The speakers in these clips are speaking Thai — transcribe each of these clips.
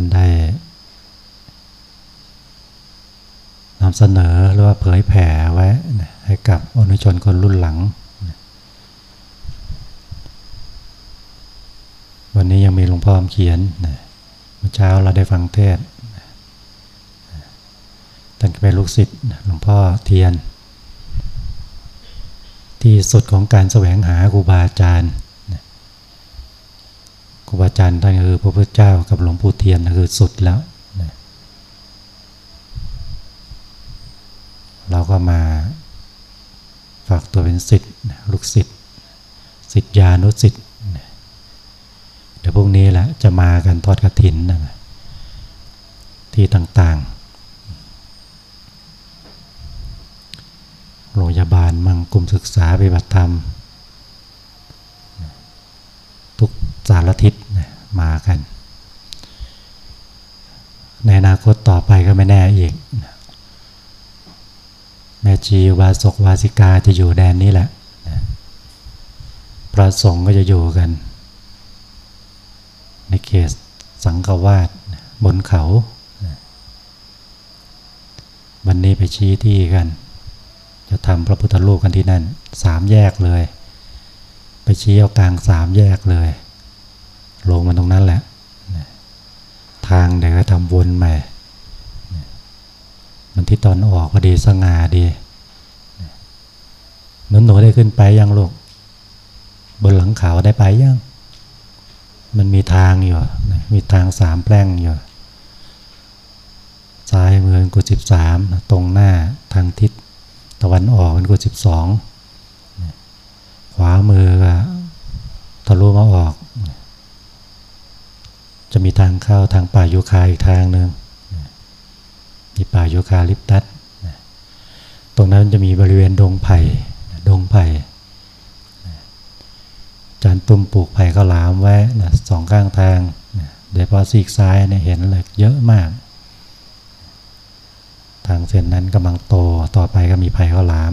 านได้นำเสนอหรือว่าเผยแผ่ไว้ให้กับอนุชนคนรุ่นหลัง วันนี้ยังมีหลวงพ่อเขียนเมื่อเช้าเราได้ฟังเทศท่านเป็นลูกศิษย์หลวงพ่อเทียน ที่สุดของการแสวงหาครูบาอาจารย์ ครูบาอาจารย์ท่านคือพระพุทธเจ้ากับหลวงปู่เทียนคือสุดแล้วเราก็มาฝากตัวเป็นศิษย์ลูกศิษย์ศิษยานุศิษย์เดี๋ยวพวกนี้แหละจะมากันทอดกระถินนะที่ต่างๆ โรงพยาบาลมังกลุ่มศึกษาปฏิบัติธรรม ทุก สารทิศมากัน ในอนาคตต่อไปก็ไม่แน่อีก แม่ชีวาสกวาสิกาจะอยู่แดนนี้แหละ พระสงฆ์ก็จะอยู่กัน ในเขตสังฆวาสบนเขา วันนี้ไปชี้ที่กัน จะทำพระพุทธรูปกันที่นั่นสามแยกเลย ไปชี้เอากลางสามแยกเลย ลงมาตรงนั้นแหละ ทางเดี๋ยวก็ทำวนใหม่ มันที่ตอนออกพอดีสง่าดีหนูหนูได้ขึ้นไปยังลูก บนหลังเขาได้ไปยัง มันมีทางอยู่ มีทางสามแปลงอยู่ซ้ายมือกุศิบสามตรงหน้าทางทิศตะวันออกเป็นกุศิบสองขวามือก็ทะลุมาออก จะมีทางเข้าทางป่าโยคาอีกทางหนึ่งมีป่าโยคาลิปตัสตรงนั้นจะมีบริเวณดงไผ่ดงไผ่จานตุ่มปลูกไผ่ข้าวหลามไว้นะสองข้างทางโดยเฉพาะซีกซ้ายเนี่ยเห็นเลยเยอะมาก ทางเส้นนั้นกำลังโตต่อไปก็มีไผ่ข้าวหลาม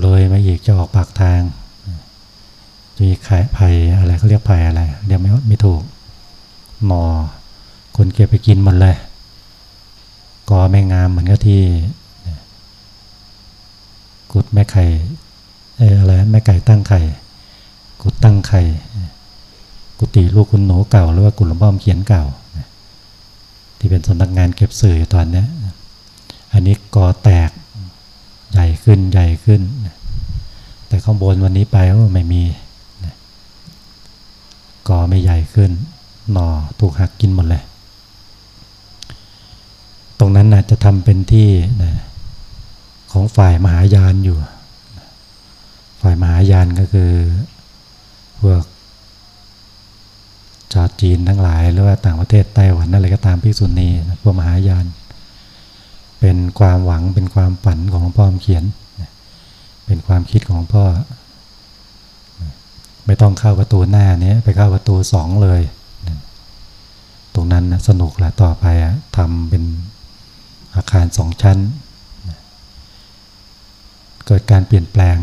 เลยมาอีกจะออกปากทาง มีไข่ไผ่อะไรเขาเรียกไผ่อะไรเรียกไม่ไม่ถูกหนอคนเก็บไปกินหมดเลยกอไม่งามเหมือนกับที่กุดแม่ไข่เอออะไรแม่ไก่ตั้งไข่ กุดตั้งไข่กุฏิลูกคุณหนูเก่าหรือว่ากุหลวงพ่อเขียนเก่า ที่เป็นสำนักงานเก็บสื่อตอนนี้อันนี้กอแตกใหญ่ขึ้นใหญ่ขึ้น แต่ข้างบนวันนี้ไปว่าไม่มี กอไม่ใหญ่ขึ้น หน่อถูกหักกินหมดเลย ตรงนั้นนะจะทำเป็นที่นะของฝ่ายมหายานอยู่ ฝ่ายมหายานก็คือพวกชาวจีนทั้งหลาย หรือว่าต่างประเทศไต้หวันอะไรก็ตามพิสุนีพวกมหายาน เป็นความหวังเป็นความฝันของพ่อเขียน เป็นความคิดของพ่อ ไม่ต้องเข้าประตูหน้านี้ไปเข้าประตูสองเลย ตรงนั้นสนุกแหละต่อไปทำเป็นอาคารสองชั้น เกิดการเปลี่ยนแปลง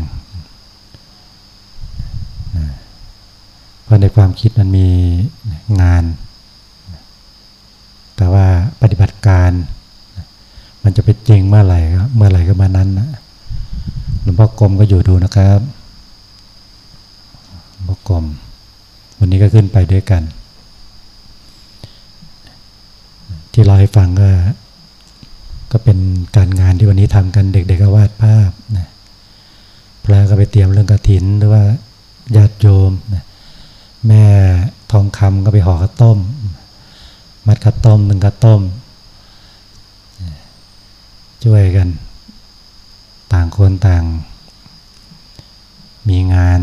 เพราะในความคิดมันมีงาน แต่ว่าปฏิบัติการมันจะเป็นจริงเมื่อไหร่เมื่อไหร่ก็มานั้นนะหลวงพ่อกรมก็อยู่ดูนะครับ กรม วันนี้ก็ขึ้นไปด้วยกัน ที่เราให้ฟังก็ก็เป็นการงานที่วันนี้ทำกันเด็กๆก็วาดภาพนะพระก็ไปเตรียมเรื่องกระถินหรือว่าญาติโยมนะแม่ทองคำก็ไปห่อข้าวต้ม มัดข้าวต้มหนึ่งข้าวต้ม ช่วยกัน ต่างคนต่างมีงาน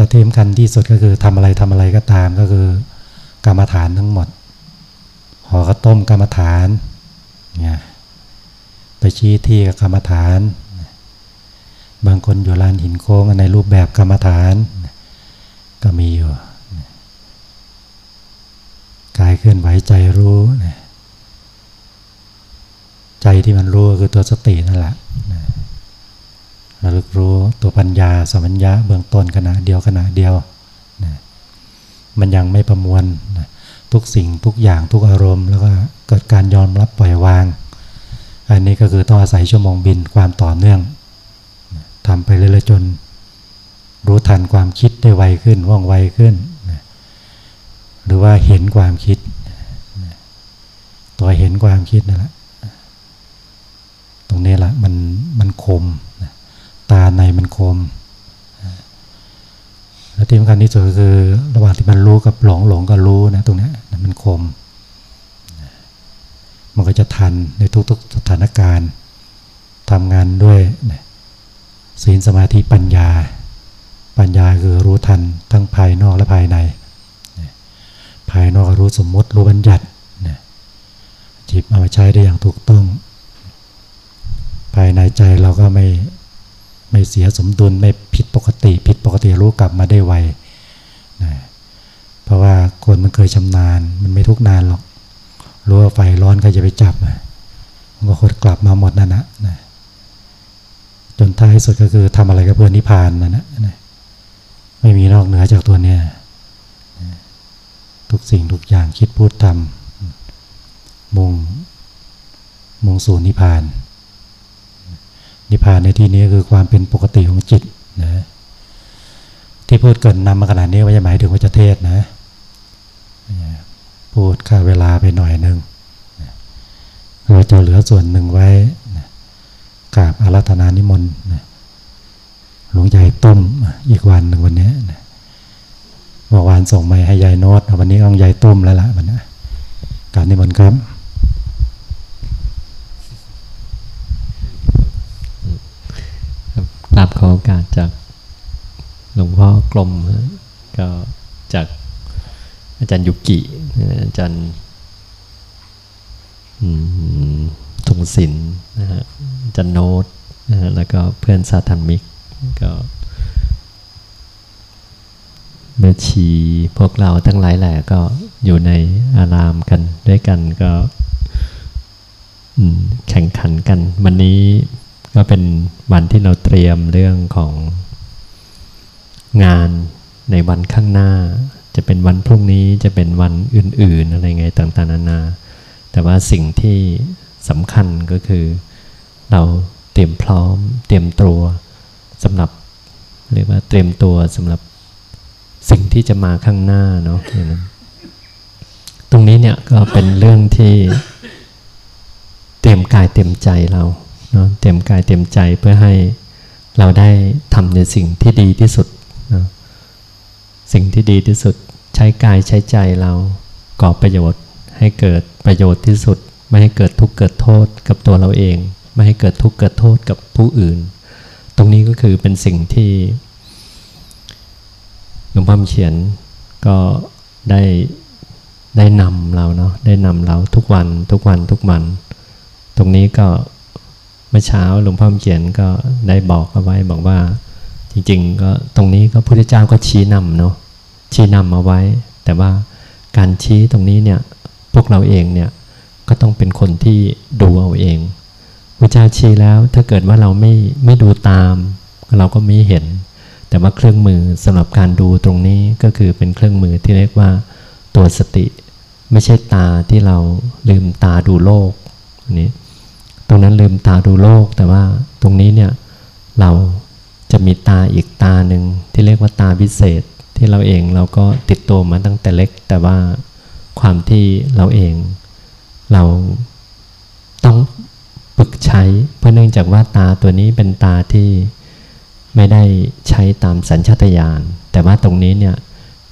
แต่ที่สำคัญที่สุดก็คือทำอะไรทำอะไรก็ตามก็คือกรรมฐานทั้งหมดห่อข้าวต้มกรรมฐานเนี่ยไปชี้ที่กับกรรมฐาน บางคนอยู่ลานหินโค้งในรูปแบบกรรมฐาน ก็มีอยู่กายเคลื่อนไหวใจรู้ใจที่มันรู้คือตัวสตินั่นแหละ ระลึกรู้ตัวปัญญาสัมปัญญาเบื้องต้นขณะเดียวขณะเดียวมันยังไม่ประมวลนะทุกสิ่งทุกอย่างทุกอารมณ์ แล้วก็เกิดการยอมรับปล่อยวาง อันนี้ก็คือต้องอาศัยชั่วโมงบินความต่อเนื่องทำไปเรื่อยๆจน รู้ทันความคิดได้ไวขึ้นว่องไวขึ้นนะหรือว่าเห็นความคิดนะตัวเห็นความคิดนั่นแหละตรงนี้ละมันมันคมนะ ตาในมันคม แล้วที่สำคัญที่สุดก็คือระหว่างที่มันรู้กับหลงหลงก็รู้นะตรงนี้มันคม มันก็จะทันในทุกๆสถานการณ์ทำงานด้วยศีลสมาธิปัญญา ปัญญาคือรู้ทันทั้งภายนอกและภายใน ภายนอกรู้สมมติรู้บัญญัติจิบเอามาใช้ได้อย่างถูกต้อง ภายในใจเราก็ไม่ ไม่เสียสมดุลไม่ผิดปกติ ผิดปกติรู้กลับมาได้ไวนะเพราะว่าคนมันเคยชำนาญ มันไม่ทุกนานหรอกรู้ว่าไฟร้อนก็จะไปจับมันก็คดกลับมาหมดนั่นนะนะจนท้ายสุดก็คือทำอะไรกับเพื่อนนิพพานนั่นนะนะไม่มีนอกเหนือจากตัวเนี้ยทุกสิ่งทุกอย่างคิดพูดทำมุ่งมุ่งสู่นิพพาน นิพพานในที่นี้คือความเป็นปกติของจิตนะที่พูดเกินนำมาขนาดนี้ว่าจะหมายถึงว่าจะเทศนะ พูดค่าเวลาไปหน่อยหนึ่งเราจะเหลือส่วนหนึ่งไว้กราบอารัธนานิมนต์หลวงใหญ่ต้มอีกวันหนึ่งวันนี้เมื่อวานส่งมาให้ยายโนตวันนี้ต้องยายตุ้มแล้วล่ะวันนี้การนิมนต์ครับรับ ขอโอกาสจากหลวงพ่อกลมก็จากอาจารย์ยุกิอาจารย์ทงศิลป์นะฮะอาจารย์โนตนะฮะแล้วก็เพื่อนสาธรรมิกก็เมื่อชีพวกเราทั้งหลายแหละก็อยู่ในอารามกันด้วยกันก็แข่งขันกัน วันนี้ ก็เป็นวันที่เราเตรียมเรื่องของงานในวันข้างหน้า จะเป็นวันพรุ่งนี้จะเป็นวันอื่น ๆ อะไรไงต่างๆนานา แต่ว่าสิ่งที่สำคัญก็คือ เราเตรียมพร้อม เตรียมตัวสำหรับเรียกว่าเตรียมตัวสำหรับสิ่งที่จะมาข้างหน้าเนาะตรงนี้เนี่ยก็เป็นเรื่องที่เตรียมกายเตรียมใจเรา เนาะเต็มกายเต็มใจเพื่อให้เราได้ทำในสิ่งที่ดีที่สุดนะสิ่งที่ดีที่สุดใช้กายใช้ใจเราก่อประโยชน์ ให้เกิดประโยชน์ที่สุด ไม่ให้เกิดทุกข์เกิดโทษกับตัวเราเอง ไม่ให้เกิดทุกข์เกิดโทษกับผู้อื่น ตรงนี้ก็คือเป็นสิ่งที่หลวงพ่อเขียนก็ได้ได้นำเราเนาะได้นำเราทุกวันทุกวันทุกวัน ตรงนี้ก็ เมื่อเช้าหลวงพ่อเขียนก็ได้บอกเอาไว้บอกว่า จริง ๆ ก็ตรงนี้ก็พุทธเจ้าก็ชี้นำเนาะชี้นำเอาไว้ แต่ว่าการชี้ตรงนี้เนี่ยพวกเราเองเนี่ยก็ต้องเป็นคนที่ดูเอาเองพระเจ้าชี้แล้วถ้าเกิดว่าเราไม่ไม่ดูตาม เราก็ไม่เห็น แต่ว่าเครื่องมือสำหรับการดูตรงนี้ก็คือเป็นเครื่องมือที่เรียกว่าตัวสติ ไม่ใช่ตาที่เราลืมตาดูโลกนี้ ตรงนั้นลืมตาดูโลก แต่ว่าตรงนี้เนี่ยเราจะมีตาอีกตาหนึ่งที่เรียกว่าตาพิเศษที่เราเองเราก็ติดตัวมาตั้งแต่เล็ก แต่ว่าความที่เราเองเราต้องฝึกใช้ เพราะเนื่องจากว่าตาตัวนี้เป็นตาที่ไม่ได้ใช้ตามสัญชาตญาณแต่ว่าตรงนี้เนี่ย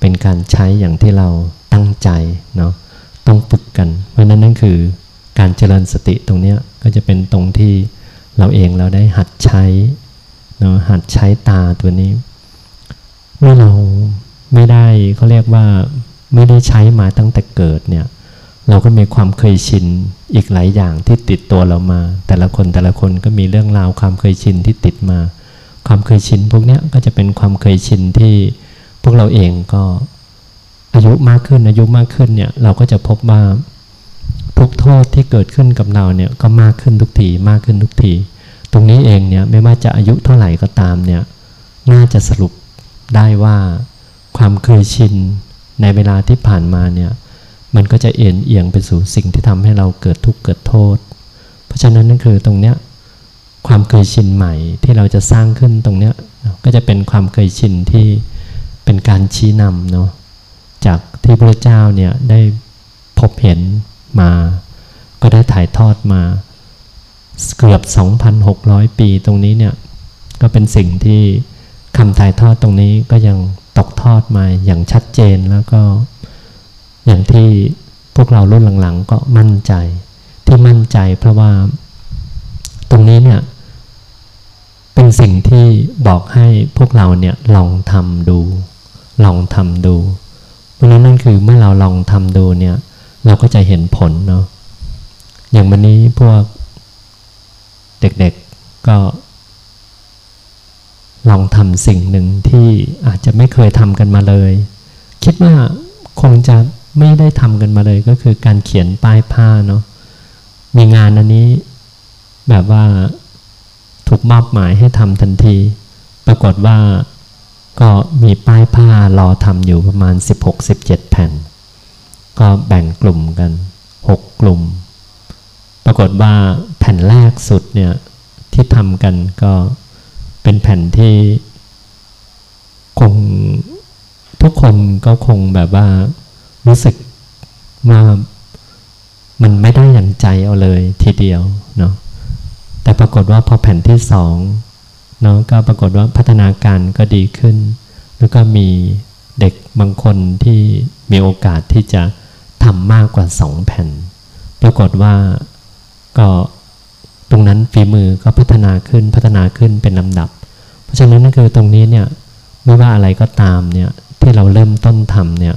เป็นการใช้อย่างที่เราตั้งใจเนาะต้องฝึกกัน เพราะนั้นนั่นคือ การเจริญสติตรงนี้ก็จะเป็นตรงที่เราเองเราได้หัดใช้เนาะหัดใช้ตาตัวนี้ เมื่อเราไม่ได้เขาเรียกว่าไม่ได้ใช้มาตั้งแต่เกิดเนี่ยเราก็มีความเคยชินอีกหลายอย่างที่ติดตัวเรามา แต่ละคนแต่ละคนก็มีเรื่องราวความเคยชินที่ติดมา ความเคยชินพวกนี้ก็จะเป็นความเคยชินที่พวกเราเองก็อายุมากขึ้นอายุมากขึ้นเนี่ยเราก็จะพบว่า ทุกโทษที่เกิดขึ้นกับเราเนี่ยก็มากขึ้นทุกทีมากขึ้นทุกที ตรงนี้เองเนี่ยไม่ว่าจะอายุเท่าไหร่ก็ตามเนี่ยน่าจะสรุปได้ว่าความเคยชินในเวลาที่ผ่านมาเนี่ยมันก็จะเอ็นเอียงไปสู่สิ่งที่ทำให้เราเกิดทุกข์เกิดโทษ เพราะฉะนั้นนั่นคือตรงเนี้ยความเคยชินใหม่ที่เราจะสร้างขึ้นตรงเนี้ยก็จะเป็นความเคยชินที่เป็นการชี้นำเนาะจากที่พระเจ้าเนี่ยได้พบเห็น มา ก็ได้ถ่ายทอดมา เกือบ 2,600 ปีตรงนี้เนี่ย ก็เป็นสิ่งที่คำถ่ายทอดตรงนี้ก็ยังตกทอดมาอย่างชัดเจนแล้วก็อย่างที่พวกเรารุ่นหลังๆ ก็มั่นใจ ที่มั่นใจเพราะว่าตรงนี้เนี่ยเป็นสิ่งที่บอกให้พวกเราเนี่ยลองทำดู ลองทำดู เพราะนั้นนั่นคือเมื่อเราลองทำดูเนี่ย เราก็จะเห็นผลเนาะอย่างวันนี้พวกเด็กๆก็ ลองทำสิ่งหนึ่งที่อาจจะไม่เคยทำกันมาเลย คิดว่าคงจะไม่ได้ทำกันมาเลยก็คือการเขียนป้ายผ้าเนาะมีงานอันนี้ แบบว่าถูกมอบหมายให้ทำทันที ปรากฏว่าก็มีป้ายผ้ารอทำอยู่ประมาณ 16-17 แผ่น ก็แบ่งกลุ่มกัน 6 กลุ่ม ปรากฏว่าแผ่นแรกสุดเนี่ยที่ทำกันก็เป็นแผ่นที่คงทุกคนก็คงแบบว่ารู้สึกว่ามันไม่ได้อย่างใจเอาเลยทีเดียวเนาะแต่ปรากฏว่าพอแผ่นที่สองเนาะก็ปรากฏว่าพัฒนาการก็ดีขึ้น แล้วก็มีเด็กบางคนที่มีโอกาสที่จะ ทำมากกว่าสองแผ่น ปรากฏว่าก็ตรงนั้นฝีมือก็พัฒนาขึ้นพัฒนาขึ้นเป็นลำดับ เพราะฉะนั้นนั่นคือตรงนี้เนี่ยไม่ว่าอะไรก็ตามเนี่ยที่เราเริ่มต้นทำเนี่ย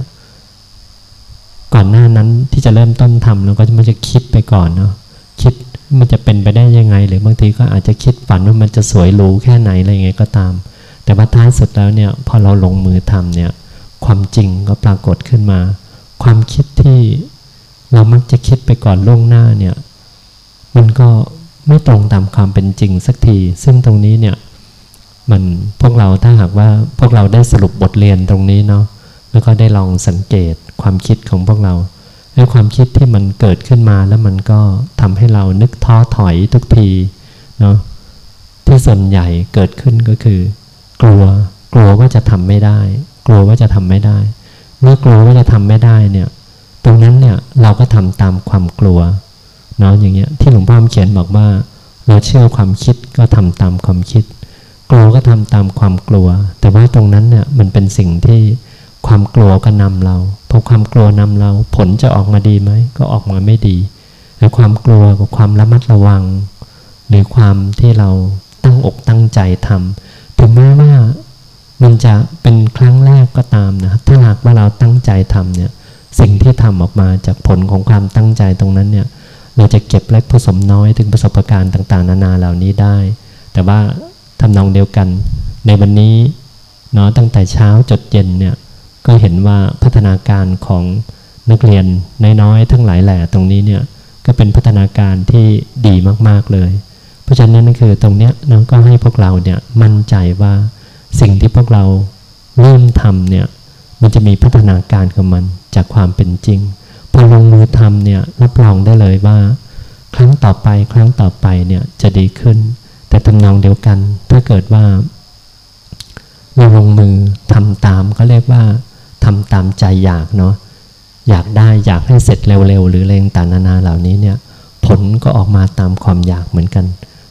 ก่อนหน้านั้นที่จะเริ่มต้นทำเราก็มันจะคิดไปก่อนเนาะคิดมันจะเป็นไปได้ยังไง หรือบางทีก็อาจจะคิดฝันว่ามันจะสวยหรูแค่ไหนอะไรเงี้ยก็ตาม แต่ว่าท้ายสุดแล้วเนี่ยพอเราลงมือทำเนี่ยความจริงก็ปรากฏขึ้นมา ความคิดที่เรามักจะคิดไปก่อนล่วงหน้าเนี่ยมันก็ไม่ตรงตามความเป็นจริงสักที ซึ่งตรงนี้เนี่ยมันพวกเราถ้าหากว่าพวกเราได้สรุปบทเรียนตรงนี้เนาะแล้วก็ได้ลองสังเกตความคิดของพวกเราไอ้ความคิดที่มันเกิดขึ้นมาแล้วมันก็ทำให้เรานึกท้อถอยทุกทีเนาะที่ส่วนใหญ่เกิดขึ้นก็คือ กลัว กลัวว่าจะทำไม่ได้ กลัวว่าจะทำไม่ได้ เมื่อกลัวว่าจะทำไม่ได้เนี่ย ตรงนั้นเนี่ยเราก็ทำตามความกลัวเนาะอย่างเงี้ยที่หลวงพ่อเขียนบอกว่า เราเชื่อความคิดก็ทำตามความคิด กลัวก็ทำตามความกลัว แต่ว่าตรงนั้นเนี่ยมันเป็นสิ่งที่ความกลัวก็นำเราพอความกลัวนำเราผลจะออกมาดีไหมก็ออกมาไม่ดีแต่ความกลัวกับความระมัดระวัง หรือความที่เราตั้งอกตั้งใจทำถึงแม้ว่า มันจะเป็นครั้งแรกก็ตามนะถ้าหากว่าเราตั้งใจทำเนี่ยสิ่งที่ทำออกมาจากผลของความตั้งใจตรงนั้นเนี่ยเราจะเก็บเล็กผสมน้อยถึงประสบการณ์ต่าง ๆ นานาเหล่านี้ได้ แต่ว่าทำนองเดียวกัน ในวันนี้เนาะตั้งแต่เช้าจดเย็นเนี่ยก็เห็นว่าพัฒนาการของนักเรียนน้อยๆทั้งหลายแหล่ตรงนี้เนี่ยก็เป็นพัฒนาการที่ดีมากๆเลย เพราะฉะนั้นนั่นคือตรงเนี้ยน้องก็ให้พวกเราเนี่ยมั่นใจว่า สิ่งที่พวกเราเริ่มทำเนี่ยมันจะมีพัฒนาการของมันจากความเป็นจริง พอลงมือทำเนี่ยรับรองได้เลยว่า ครั้งต่อไปครั้งต่อไปเนี่ยจะดีขึ้น แต่ทำนองเดียวกันถ้าเกิดว่าเราลงมือทำตามก็เรียกว่าทำตามใจอยากเนาะอยากได้อยากให้เสร็จเร็วๆ หรือเรงต่างนานาเหล่านี้เนี่ยผลก็ออกมาตามความอยากเหมือนกัน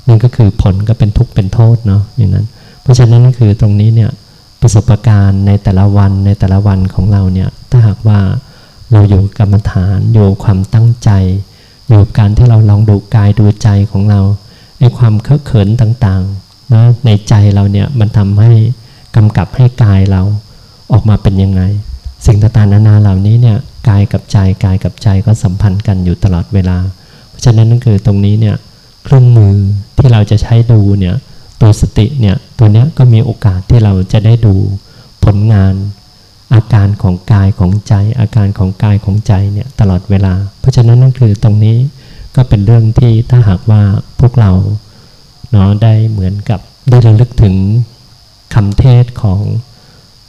นั่นก็คือผลก็เป็นทุกข์เป็นโทษเนาะอย่างนั้น เพราะฉะนั้นก็คือตรงนี้เนี่ยประสบการณ์ในแต่ละวันในแต่ละวันของเราเนี่ยถ้าหากว่าเราอยู่กรรมฐานอยู่ความตั้งใจ อยู่การที่เราลองดูกายดูใจของเราไอ้ความเคอะเขินต่างๆนะในใจเราเนี่ยมันทำให้กำกับให้กายเราออกมาเป็นยังไง สิ่งต่างๆนานาเหล่านี้เนี่ยกายกับใจกายกับใจก็สัมพันธ์กันอยู่ตลอดเวลา เพราะฉะนั้นนั่นคือตรงนี้เนี่ยเครื่องมือที่เราจะใช้ดูเนี่ย ตัวสติเนี่ยตัวเนี้ยก็มีโอกาสที่เราจะได้ดูผลงาน อาการของกายของใจ อาการของกายของใจเนี่ยตลอดเวลา เพราะฉะนั้นนั่นคือตรงนี้ก็เป็นเรื่องที่ถ้าหากว่าพวกเราเนาะได้เหมือนกับได้ระลึกถึงคำเทศของ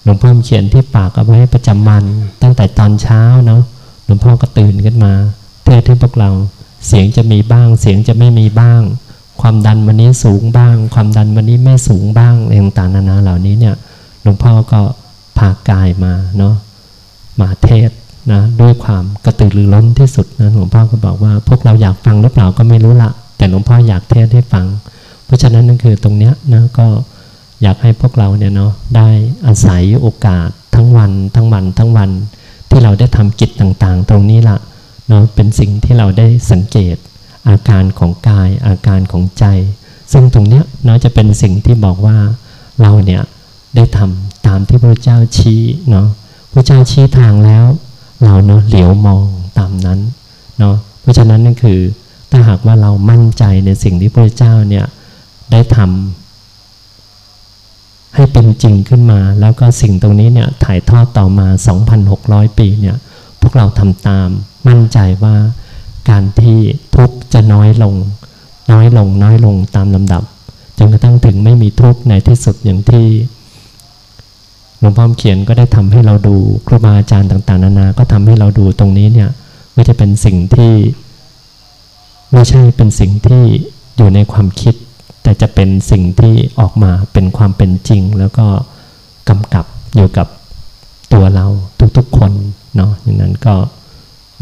หลวงพ่อเขียนที่ปากเอาไว้ประจำวัน ตั้งแต่ตอนเช้าเนาะหลวงพ่อก็ตื่นขึ้นมา เทศให้พวกเราเสียงจะมีบ้าง เสียงจะไม่มีบ้าง ความดันวันนี้สูงบ้าง ความดันวันนี้ไม่สูงบ้างอะไรต่างนานาเหล่านี้เนี่ยหลวงพ่อก็พากายมาเนาะมาเทศนะด้วยความกระตือรือร้นที่สุดนะหลวงพ่อก็บอกว่าพวกเราอยากฟังหรือเปล่าก็ไม่รู้ละแต่หลวงพ่ออยากเทศให้ฟัง เพราะฉะนั้นนั่นคือตรงเนี้ยนะก็อยากให้พวกเราเนี่ยเนาะได้อาศัยโอกาสทั้งวัน ทั้งวันทั้งวันที่เราได้ทำกิจต่างๆ ตรงนี้ละเนาะเป็นสิ่งที่เราได้สังเกต อาการของกาย อาการของใจ ซึ่งตรงเนี้ยเนาะจะเป็นสิ่งที่บอกว่าเราเนี่ยได้ทำตามที่พระเจ้าชี้เนาะพระเจ้าชี้ทางแล้ว เราเนาะเหลียวมองตามนั้นเนาะเพราะฉะนั้นนั่นคือถ้าหากว่าเรามั่นใจในสิ่งที่พระเจ้าเนี่ยได้ทำให้เป็นจริงขึ้นมา แล้วก็สิ่งตรงนี้เนี่ยถ่ายทอดต่อมา 2,600 ปีเนี่ยพวกเราทำตามมั่นใจว่า การที่ทุกข์จะน้อยลง น้อยลงน้อยลงตามลำดับจนกระทั่งถึงไม่มีทุกข์ในที่สุดอย่างที่หลวงพ่อเขียนก็ได้ทำให้เราดูครูบาอาจารย์ต่าง ๆ นานาก็ทำให้เราดูตรงนี้เนี่ยไม่จะเป็นสิ่งที่ไม่ใช่เป็นสิ่งที่อยู่ในความคิด แต่จะเป็นสิ่งที่ออกมาเป็นความเป็นจริง แล้วก็กำกับอยู่กับตัวเราทุกๆคนเนาะอย่างนั้นก็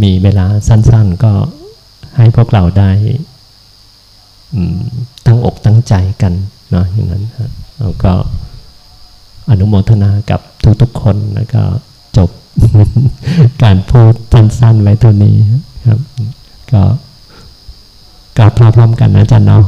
มีเวลาสั้นๆก็ให้พวกเราได้ตั้งอกตั้งใจกันเนาะอย่างนั้นเราก็อนุโมทนากับทุกๆคนแล้วก็จบการพูดสั้นๆไว้เท่านี้ครับ ก็กราบพร้อมๆกันนะจันเนาะ